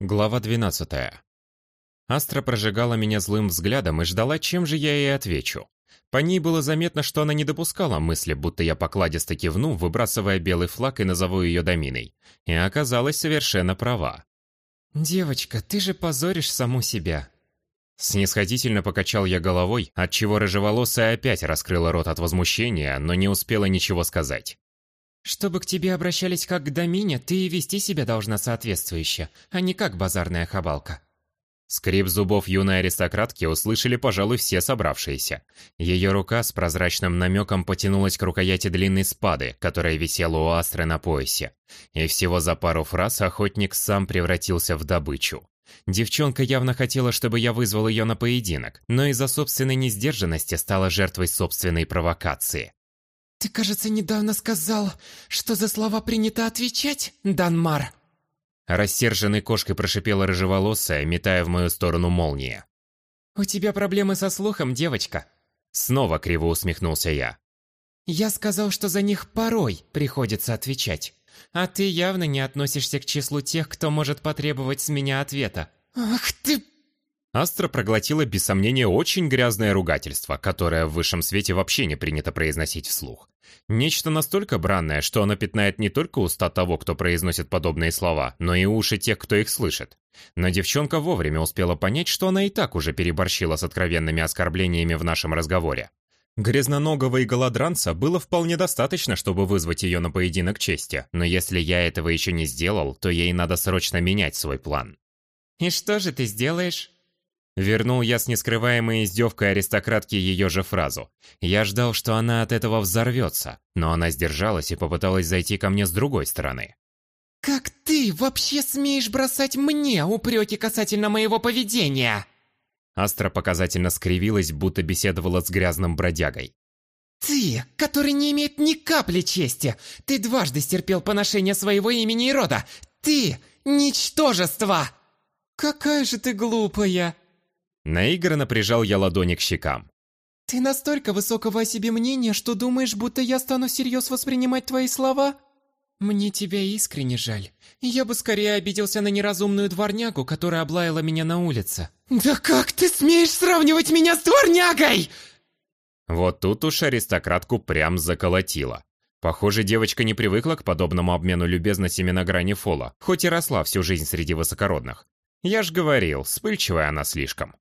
Глава 12. Астра прожигала меня злым взглядом и ждала, чем же я ей отвечу. По ней было заметно, что она не допускала мысли, будто я покладисто кивну, выбрасывая белый флаг и назову ее Доминой. И оказалась совершенно права. «Девочка, ты же позоришь саму себя». Снисходительно покачал я головой, отчего рыжеволосая опять раскрыла рот от возмущения, но не успела ничего сказать. «Чтобы к тебе обращались как к Домине, ты и вести себя должна соответствующе, а не как базарная хабалка». Скрип зубов юной аристократки услышали, пожалуй, все собравшиеся. Ее рука с прозрачным намеком потянулась к рукояти длинной спады, которая висела у Астры на поясе. И всего за пару фраз охотник сам превратился в добычу. Девчонка явно хотела, чтобы я вызвал ее на поединок, но из-за собственной несдержанности стала жертвой собственной провокации. «Ты, кажется, недавно сказал, что за слова принято отвечать, Данмар?» Рассерженной кошкой прошипела рыжеволосая, метая в мою сторону молния. «У тебя проблемы со слухом, девочка?» Снова криво усмехнулся я. «Я сказал, что за них порой приходится отвечать. А ты явно не относишься к числу тех, кто может потребовать с меня ответа». «Ах ты...» Астра проглотила без сомнения очень грязное ругательство, которое в высшем свете вообще не принято произносить вслух. Нечто настолько бранное, что оно пятнает не только уста того, кто произносит подобные слова, но и уши тех, кто их слышит. Но девчонка вовремя успела понять, что она и так уже переборщила с откровенными оскорблениями в нашем разговоре. Грязноногого и голодранца было вполне достаточно, чтобы вызвать ее на поединок чести, но если я этого еще не сделал, то ей надо срочно менять свой план. «И что же ты сделаешь?» Вернул я с нескрываемой издевкой аристократки ее же фразу. Я ждал, что она от этого взорвется, но она сдержалась и попыталась зайти ко мне с другой стороны. «Как ты вообще смеешь бросать мне упреки касательно моего поведения?» Астра показательно скривилась, будто беседовала с грязным бродягой. «Ты, который не имеет ни капли чести! Ты дважды стерпел поношение своего имени и рода! Ты – ничтожество!» «Какая же ты глупая!» Наигранно прижал я ладони к щекам. «Ты настолько высокого о себе мнения, что думаешь, будто я стану всерьез воспринимать твои слова? Мне тебя искренне жаль. Я бы скорее обиделся на неразумную дворнягу, которая облаяла меня на улице». «Да как ты смеешь сравнивать меня с дворнягой?» Вот тут уж аристократку прям заколотило. Похоже, девочка не привыкла к подобному обмену любезностями на грани фола, хоть и росла всю жизнь среди высокородных. Я ж говорил, вспыльчивая она слишком.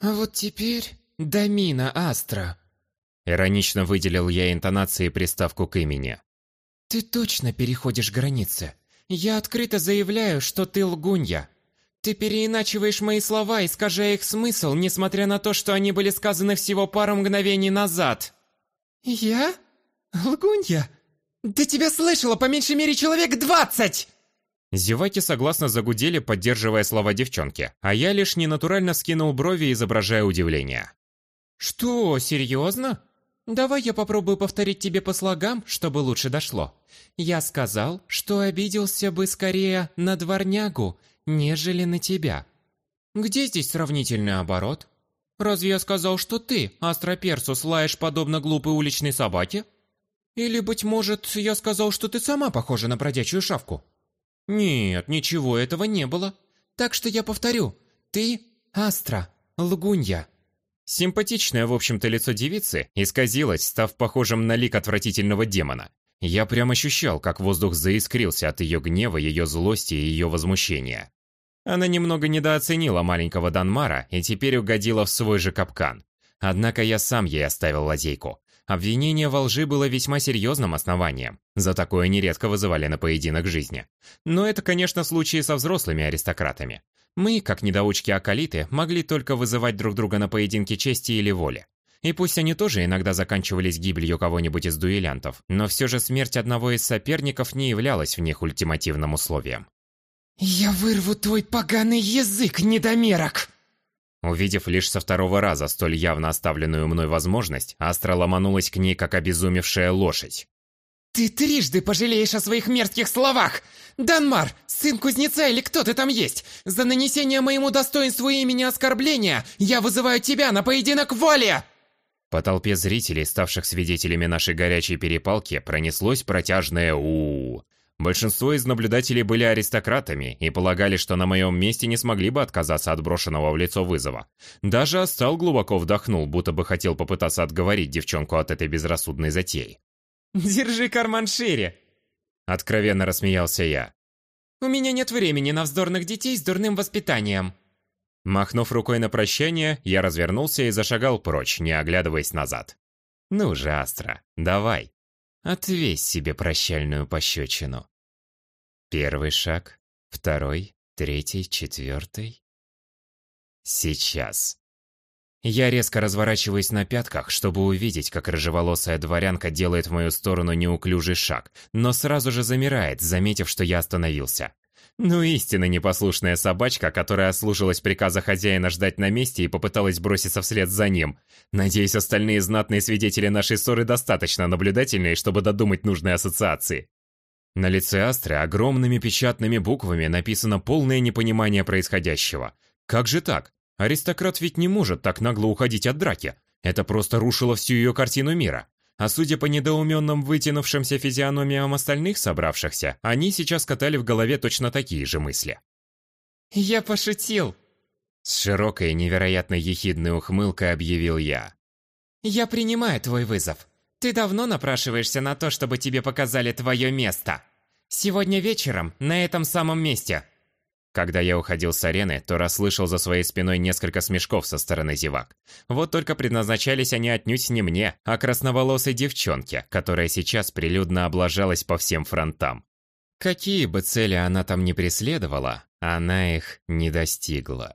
«А вот теперь Дамина Астра», — иронично выделил я интонацией приставку к имени. «Ты точно переходишь границы. Я открыто заявляю, что ты лгунья. Ты переиначиваешь мои слова, искажая их смысл, несмотря на то, что они были сказаны всего пару мгновений назад». «Я? Лгунья? Да тебя слышало по меньшей мере человек двадцать!» Зеваки согласно загудели, поддерживая слова девчонки, а я лишь ненатурально скинул брови, изображая удивление. «Что, серьезно? Давай я попробую повторить тебе по слогам, чтобы лучше дошло. Я сказал, что обиделся бы скорее на дворнягу, нежели на тебя. Где здесь сравнительный оборот? Разве я сказал, что ты, Астроперсус, лаешь подобно глупой уличной собаке? Или, быть может, я сказал, что ты сама похожа на бродячую шавку?» «Нет, ничего этого не было. Так что я повторю. Ты Астра, лгунья». Симпатичное, в общем-то, лицо девицы исказилось, став похожим на лик отвратительного демона. Я прям ощущал, как воздух заискрился от ее гнева, ее злости и ее возмущения. Она немного недооценила маленького Данмара и теперь угодила в свой же капкан. Однако я сам ей оставил лазейку. Обвинение во лжи было весьма серьезным основанием. За такое нередко вызывали на поединок жизни. Но это, конечно, случаи со взрослыми аристократами. Мы, как недоучки-акалиты, могли только вызывать друг друга на поединки чести или воли. И пусть они тоже иногда заканчивались гибелью кого-нибудь из дуэлянтов, но все же смерть одного из соперников не являлась в них ультимативным условием. «Я вырву твой поганый язык, недомерок!» Увидев лишь со второго раза столь явно оставленную мной возможность, Астра ломанулась к ней, как обезумевшая лошадь. «Ты трижды пожалеешь о своих мерзких словах! Данмар, сын кузнеца или кто ты там есть! За нанесение моему достоинству имени оскорбления я вызываю тебя на поединок воли!» По толпе зрителей, ставших свидетелями нашей горячей перепалки, пронеслось протяжное у, -у, -у. Большинство из наблюдателей были аристократами и полагали, что на моем месте не смогли бы отказаться от брошенного в лицо вызова. Даже Астал глубоко вдохнул, будто бы хотел попытаться отговорить девчонку от этой безрассудной затеи. «Держи карман шире!» Откровенно рассмеялся я. «У меня нет времени на вздорных детей с дурным воспитанием!» Махнув рукой на прощание, я развернулся и зашагал прочь, не оглядываясь назад. «Ну же, Астра, давай, отвесь себе прощальную пощечину». Первый шаг, второй, третий, четвертый. Сейчас. Я резко разворачиваюсь на пятках, чтобы увидеть, как рыжеволосая дворянка делает в мою сторону неуклюжий шаг, но сразу же замирает, заметив, что я остановился. Ну, истинно непослушная собачка, которая ослушалась приказа хозяина ждать на месте и попыталась броситься вслед за ним. Надеюсь, остальные знатные свидетели нашей ссоры достаточно наблюдательные, чтобы додумать нужные ассоциации. На лице Астры огромными печатными буквами написано полное непонимание происходящего. Как же так? Аристократ ведь не может так нагло уходить от драки. Это просто рушило всю ее картину мира. А судя по недоуменным вытянувшимся физиономиям остальных собравшихся, они сейчас катали в голове точно такие же мысли. «Я пошутил!» С широкой, невероятно ехидной ухмылкой объявил я. «Я принимаю твой вызов. Ты давно напрашиваешься на то, чтобы тебе показали твое место. Сегодня вечером, на этом самом месте. Когда я уходил с арены, то расслышал за своей спиной несколько смешков со стороны зевак. Вот только предназначались они отнюдь не мне, а красноволосой девчонке, которая сейчас прилюдно облажалась по всем фронтам. Какие бы цели она там ни преследовала, она их не достигла.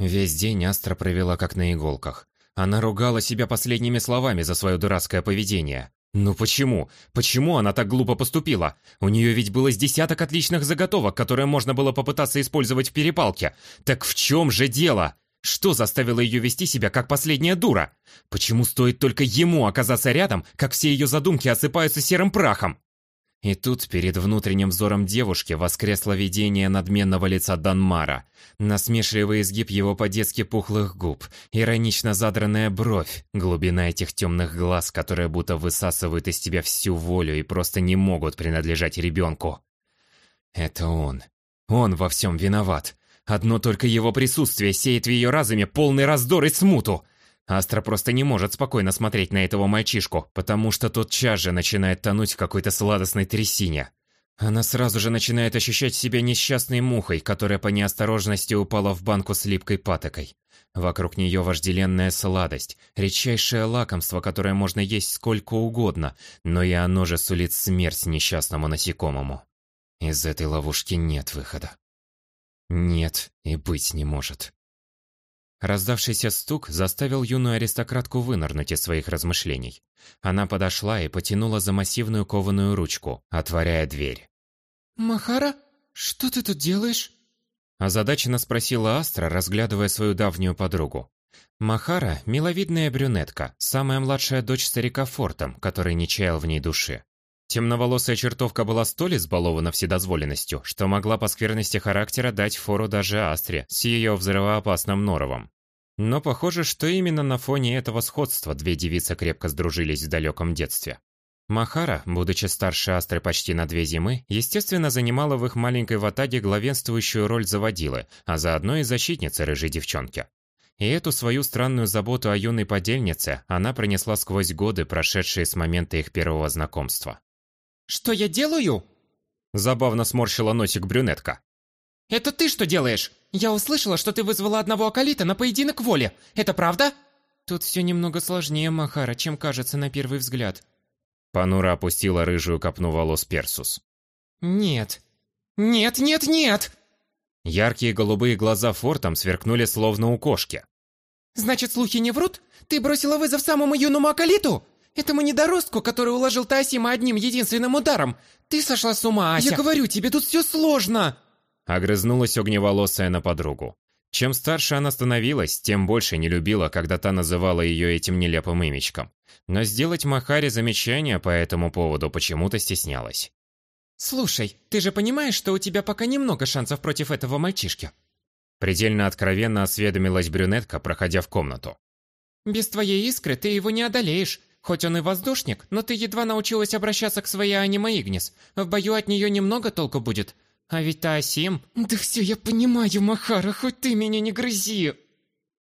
Весь день Астра провела как на иголках. Она ругала себя последними словами за свое дурацкое поведение. Ну почему? Почему она так глупо поступила? У нее ведь было с десяток отличных заготовок, которые можно было попытаться использовать в перепалке. Так в чем же дело? Что заставило ее вести себя как последняя дура? Почему стоит только ему оказаться рядом, как все ее задумки осыпаются серым прахом? И тут перед внутренним взором девушки воскресло видение надменного лица Данмара, насмешливый изгиб его по-детски пухлых губ, иронично задранная бровь, глубина этих темных глаз, которые будто высасывают из тебя всю волю и просто не могут принадлежать ребенку. Это он. Он во всем виноват. Одно только его присутствие сеет в ее разуме полный раздор и смуту. Астра просто не может спокойно смотреть на этого мальчишку, потому что тот час же начинает тонуть в какой-то сладостной трясине. Она сразу же начинает ощущать себя несчастной мухой, которая по неосторожности упала в банку с липкой патокой. Вокруг нее вожделенная сладость, редчайшее лакомство, которое можно есть сколько угодно, но и оно же сулит смерть несчастному насекомому. Из этой ловушки нет выхода. Нет и быть не может. Раздавшийся стук заставил юную аристократку вынырнуть из своих размышлений. Она подошла и потянула за массивную кованую ручку, отворяя дверь. «Махара, что ты тут делаешь?» Озадаченно спросила Астра, разглядывая свою давнюю подругу. Махара – миловидная брюнетка, самая младшая дочь старика Фортом, который не чаял в ней души. Темноволосая чертовка была столь избалована вседозволенностью, что могла по скверности характера дать фору даже Астре с ее взрывоопасным норовом. Но похоже, что именно на фоне этого сходства две девицы крепко сдружились в далеком детстве. Махара, будучи старше Астры почти на две зимы, естественно занимала в их маленькой ватаге главенствующую роль заводилы, а заодно и защитницы рыжей девчонки. И эту свою странную заботу о юной подельнице она пронесла сквозь годы, прошедшие с момента их первого знакомства. «Что я делаю?» Забавно сморщила носик брюнетка. «Это ты что делаешь? Я услышала, что ты вызвала одного Акалита на поединок воли. Это правда?» «Тут все немного сложнее, Махара, чем кажется на первый взгляд». Панура опустила рыжую копну волос Персус. «Нет». «Нет, нет, нет!» Яркие голубые глаза Фортом сверкнули словно у кошки. «Значит, слухи не врут? Ты бросила вызов самому юному Акалиту? Этому недоростку, который уложил Таосима одним единственным ударом. Ты сошла с ума, Ася. Я говорю тебе, тут все сложно. Огрызнулась огневолосая на подругу. Чем старше она становилась, тем больше не любила, когда та называла ее этим нелепым имечком. Но сделать Махаре замечание по этому поводу почему-то стеснялась. «Слушай, ты же понимаешь, что у тебя пока немного шансов против этого мальчишки?» Предельно откровенно осведомилась брюнетка, проходя в комнату. «Без твоей искры ты его не одолеешь. Хоть он и воздушник, но ты едва научилась обращаться к своей аниме Игнис. В бою от нее немного толку будет. А ведь та Асим... Да все я понимаю, Махара, хоть ты меня не грызи.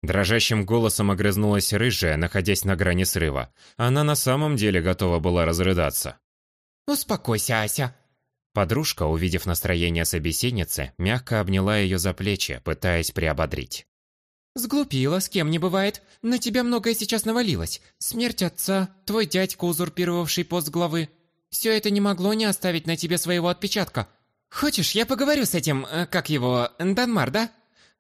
Дрожащим голосом огрызнулась рыжая, находясь на грани срыва. Она на самом деле готова была разрыдаться. «Успокойся, Ася!» Подружка, увидев настроение собеседницы, мягко обняла ее за плечи, пытаясь приободрить. «Сглупила, с кем не бывает. На тебя многое сейчас навалилось. Смерть отца, твой дядька, узурпировавший пост главы. Все это не могло не оставить на тебе своего отпечатка. Хочешь, я поговорю с этим, э, как его, Данмар, да?»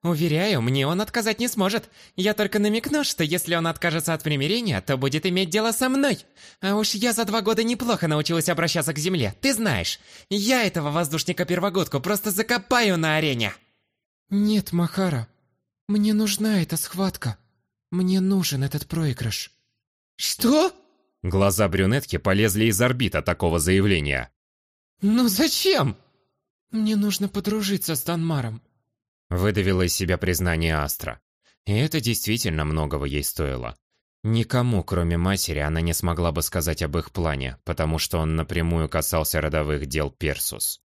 Уверяю, мне он отказать не сможет. Я только намекну, что если он откажется от примирения, то будет иметь дело со мной. А уж я за два года неплохо научилась обращаться к земле, ты знаешь. Я этого воздушника-первогодку просто закопаю на арене. Нет, Махара, мне нужна эта схватка. Мне нужен этот проигрыш. Что? Глаза брюнетки полезли из орбита такого заявления. Ну зачем? Мне нужно подружиться с Данмаром. Выдавила из себя признание Астра. И это действительно многого ей стоило. Никому, кроме матери, она не смогла бы сказать об их плане, потому что он напрямую касался родовых дел Персус.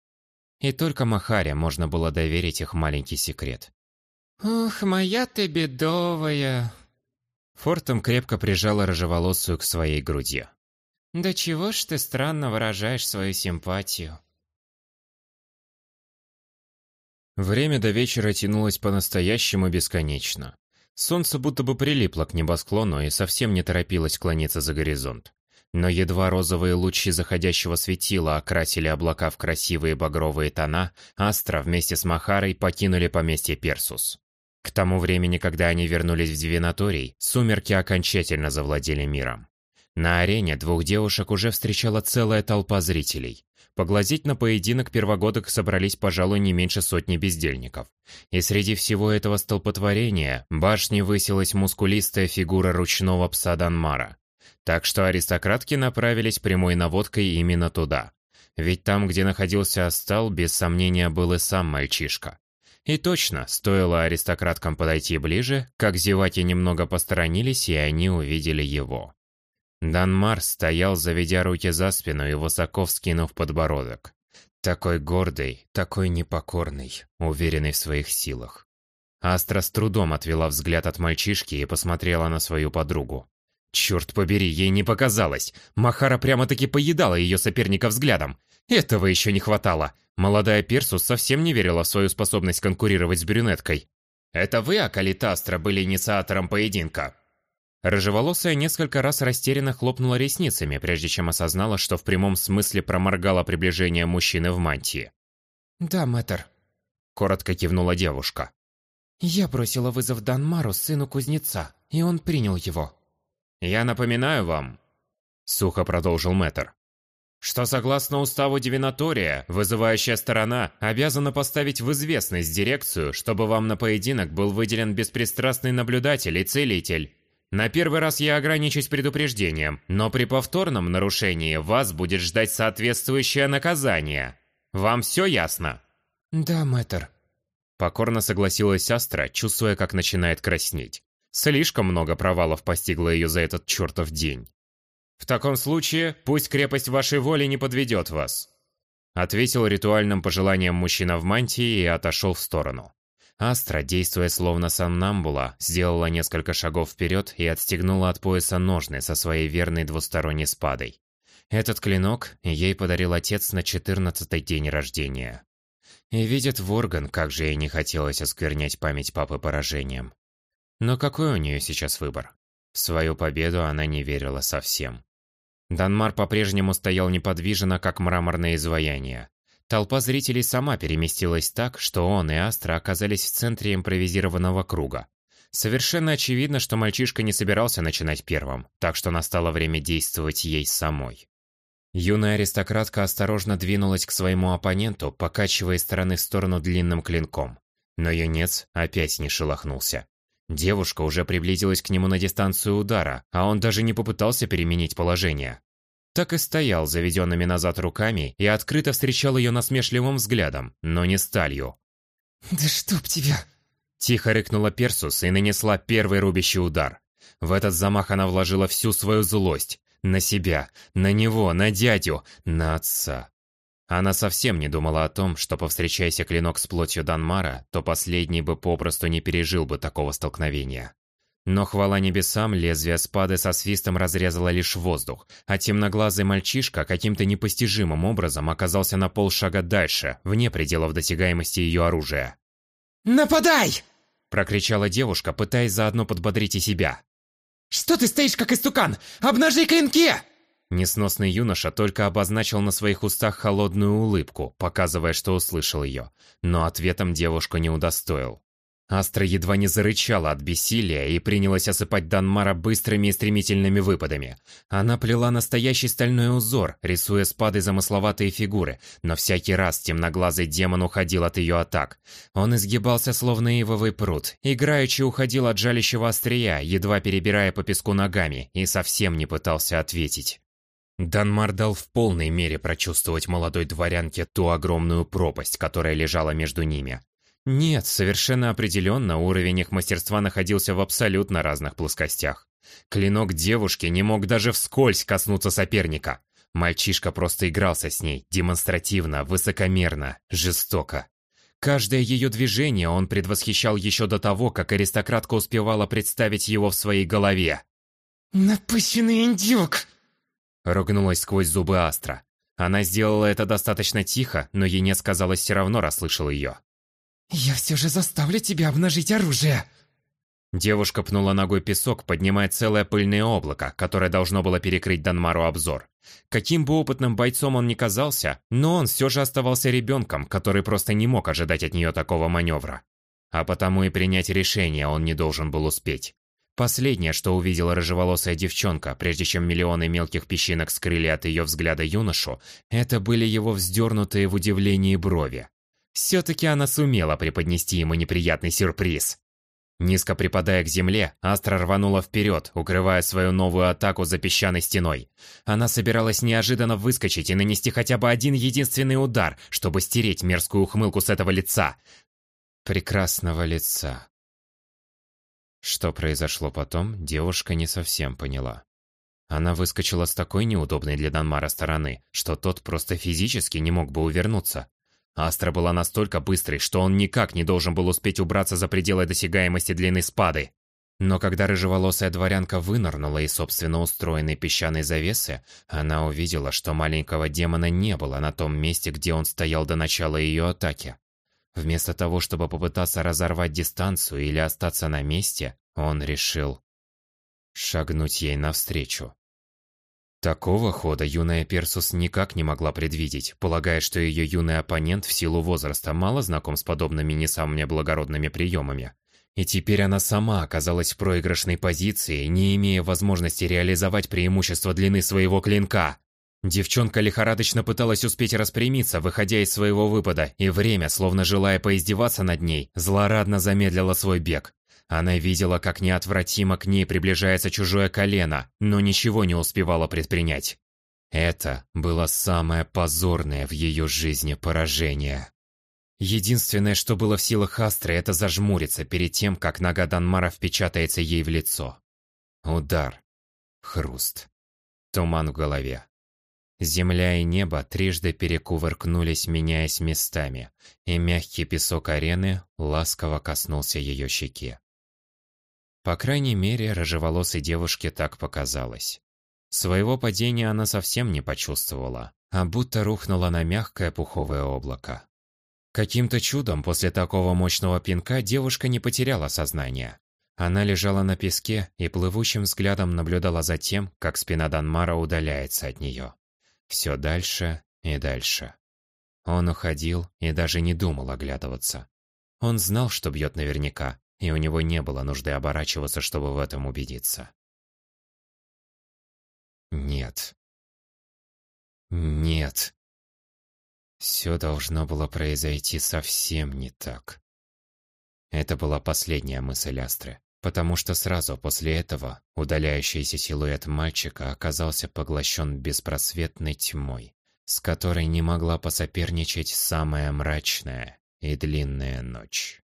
И только Махаре можно было доверить их маленький секрет. «Ох, моя ты бедовая!» Фортом крепко прижала рыжеволосую к своей груди. «Да чего ж ты странно выражаешь свою симпатию?» Время до вечера тянулось по-настоящему бесконечно. Солнце будто бы прилипло к небосклону и совсем не торопилось клониться за горизонт. Но едва розовые лучи заходящего светила окрасили облака в красивые багровые тона, Астра вместе с Махарой покинули поместье Персус. К тому времени, когда они вернулись в Двинаторий, сумерки окончательно завладели миром. На арене двух девушек уже встречала целая толпа зрителей. Поглазеть на поединок первогодок собрались, пожалуй, не меньше сотни бездельников. И среди всего этого столпотворения башни высилась мускулистая фигура ручного пса Данмара. Так что аристократки направились прямой наводкой именно туда. Ведь там, где находился Астал, без сомнения был и сам мальчишка. И точно, стоило аристократкам подойти ближе, как зеваки немного посторонились, и они увидели его. Данмар стоял, заведя руки за спину и высоко вскинув подбородок. Такой гордый, такой непокорный, уверенный в своих силах. Астра с трудом отвела взгляд от мальчишки и посмотрела на свою подругу. Черт побери, ей не показалось. Махара прямо-таки поедала ее соперника взглядом. Этого еще не хватало. Молодая Персус совсем не верила в свою способность конкурировать с брюнеткой. «Это вы, Акалита Астра, были инициатором поединка?» Рыжеволосая несколько раз растерянно хлопнула ресницами, прежде чем осознала, что в прямом смысле проморгала приближение мужчины в мантии. «Да, мэтр», — коротко кивнула девушка. «Я бросила вызов Данмару, сыну кузнеца, и он принял его». «Я напоминаю вам», — сухо продолжил мэтр, что согласно уставу Дивинатория, вызывающая сторона обязана поставить в известность дирекцию, чтобы вам на поединок был выделен беспристрастный наблюдатель и целитель, на первый раз я ограничусь предупреждением, но при повторном нарушении вас будет ждать соответствующее наказание. Вам все ясно? Да, мэтр. Покорно согласилась Астра, чувствуя, как начинает краснеть. Слишком много провалов постигло ее за этот чертов день. В таком случае, пусть крепость вашей воли не подведет вас. Ответил ритуальным пожеланием мужчина в мантии и отошел в сторону. Астра, действуя словно сомнамбула, сделала несколько шагов вперед и отстегнула от пояса ножны со своей верной двусторонней спадой. Этот клинок ей подарил отец на четырнадцатый день рождения. И видит Ворган, как же ей не хотелось осквернять память папы поражением. Но какой у нее сейчас выбор? В свою победу она не верила совсем. Данмар по-прежнему стоял неподвижно, как мраморное изваяние. Толпа зрителей сама переместилась так, что он и Астра оказались в центре импровизированного круга. Совершенно очевидно, что мальчишка не собирался начинать первым, так что настало время действовать ей самой. Юная аристократка осторожно двинулась к своему оппоненту, покачивая стороны в сторону длинным клинком. Но юнец опять не шелохнулся. Девушка уже приблизилась к нему на дистанцию удара, а он даже не попытался переменить положение так и стоял заведенными назад руками и открыто встречал ее насмешливым взглядом, но не сталью. «Да чтоб тебя!» Тихо рыкнула Персус и нанесла первый рубящий удар. В этот замах она вложила всю свою злость. На себя, на него, на дядю, на отца. Она совсем не думала о том, что повстречайся клинок с плотью Данмара, то последний бы попросту не пережил бы такого столкновения. Но хвала небесам, лезвие спады со свистом разрезало лишь воздух, а темноглазый мальчишка каким-то непостижимым образом оказался на полшага дальше, вне пределов досягаемости ее оружия. «Нападай!» – прокричала девушка, пытаясь заодно подбодрить и себя. «Что ты стоишь, как истукан? Обнажи клинки!» Несносный юноша только обозначил на своих устах холодную улыбку, показывая, что услышал ее, но ответом девушку не удостоил. Астра едва не зарычала от бессилия и принялась осыпать Данмара быстрыми и стремительными выпадами. Она плела настоящий стальной узор, рисуя спады замысловатые фигуры, но всякий раз темноглазый демон уходил от ее атак. Он изгибался словно ивовый пруд, играючи уходил от жалящего острия, едва перебирая по песку ногами, и совсем не пытался ответить. Данмар дал в полной мере прочувствовать молодой дворянке ту огромную пропасть, которая лежала между ними. Нет, совершенно определенно уровень их мастерства находился в абсолютно разных плоскостях. Клинок девушки не мог даже вскользь коснуться соперника. Мальчишка просто игрался с ней, демонстративно, высокомерно, жестоко. Каждое ее движение он предвосхищал еще до того, как аристократка успевала представить его в своей голове. «Напыщенный индюк!» Ругнулась сквозь зубы Астра. Она сделала это достаточно тихо, но Енец, казалось, все равно расслышал ее. «Я все же заставлю тебя обнажить оружие!» Девушка пнула ногой песок, поднимая целое пыльное облако, которое должно было перекрыть Данмару обзор. Каким бы опытным бойцом он ни казался, но он все же оставался ребенком, который просто не мог ожидать от нее такого маневра. А потому и принять решение он не должен был успеть. Последнее, что увидела рыжеволосая девчонка, прежде чем миллионы мелких песчинок скрыли от ее взгляда юношу, это были его вздернутые в удивлении брови. Все-таки она сумела преподнести ему неприятный сюрприз. Низко припадая к земле, Астра рванула вперед, укрывая свою новую атаку за песчаной стеной. Она собиралась неожиданно выскочить и нанести хотя бы один единственный удар, чтобы стереть мерзкую ухмылку с этого лица. Прекрасного лица. Что произошло потом, девушка не совсем поняла. Она выскочила с такой неудобной для Данмара стороны, что тот просто физически не мог бы увернуться. Астра была настолько быстрой, что он никак не должен был успеть убраться за пределы досягаемости длины спады. Но когда рыжеволосая дворянка вынырнула из собственно устроенной песчаной завесы, она увидела, что маленького демона не было на том месте, где он стоял до начала ее атаки. Вместо того, чтобы попытаться разорвать дистанцию или остаться на месте, он решил шагнуть ей навстречу. Такого хода юная Персус никак не могла предвидеть, полагая, что ее юный оппонент в силу возраста мало знаком с подобными не самыми благородными приемами. И теперь она сама оказалась в проигрышной позиции, не имея возможности реализовать преимущество длины своего клинка. Девчонка лихорадочно пыталась успеть распрямиться, выходя из своего выпада, и время, словно желая поиздеваться над ней, злорадно замедлило свой бег. Она видела, как неотвратимо к ней приближается чужое колено, но ничего не успевала предпринять. Это было самое позорное в ее жизни поражение. Единственное, что было в силах Астры, это зажмуриться перед тем, как нога Данмара впечатается ей в лицо. Удар. Хруст. Туман в голове. Земля и небо трижды перекувыркнулись, меняясь местами, и мягкий песок арены ласково коснулся ее щеки. По крайней мере, рыжеволосой девушке так показалось. Своего падения она совсем не почувствовала, а будто рухнула на мягкое пуховое облако. Каким-то чудом после такого мощного пинка девушка не потеряла сознание. Она лежала на песке и плывущим взглядом наблюдала за тем, как спина Данмара удаляется от нее. Все дальше и дальше. Он уходил и даже не думал оглядываться. Он знал, что бьет наверняка, и у него не было нужды оборачиваться, чтобы в этом убедиться. Нет. Нет. Все должно было произойти совсем не так. Это была последняя мысль Астры, потому что сразу после этого удаляющийся силуэт мальчика оказался поглощен беспросветной тьмой, с которой не могла посоперничать самая мрачная и длинная ночь.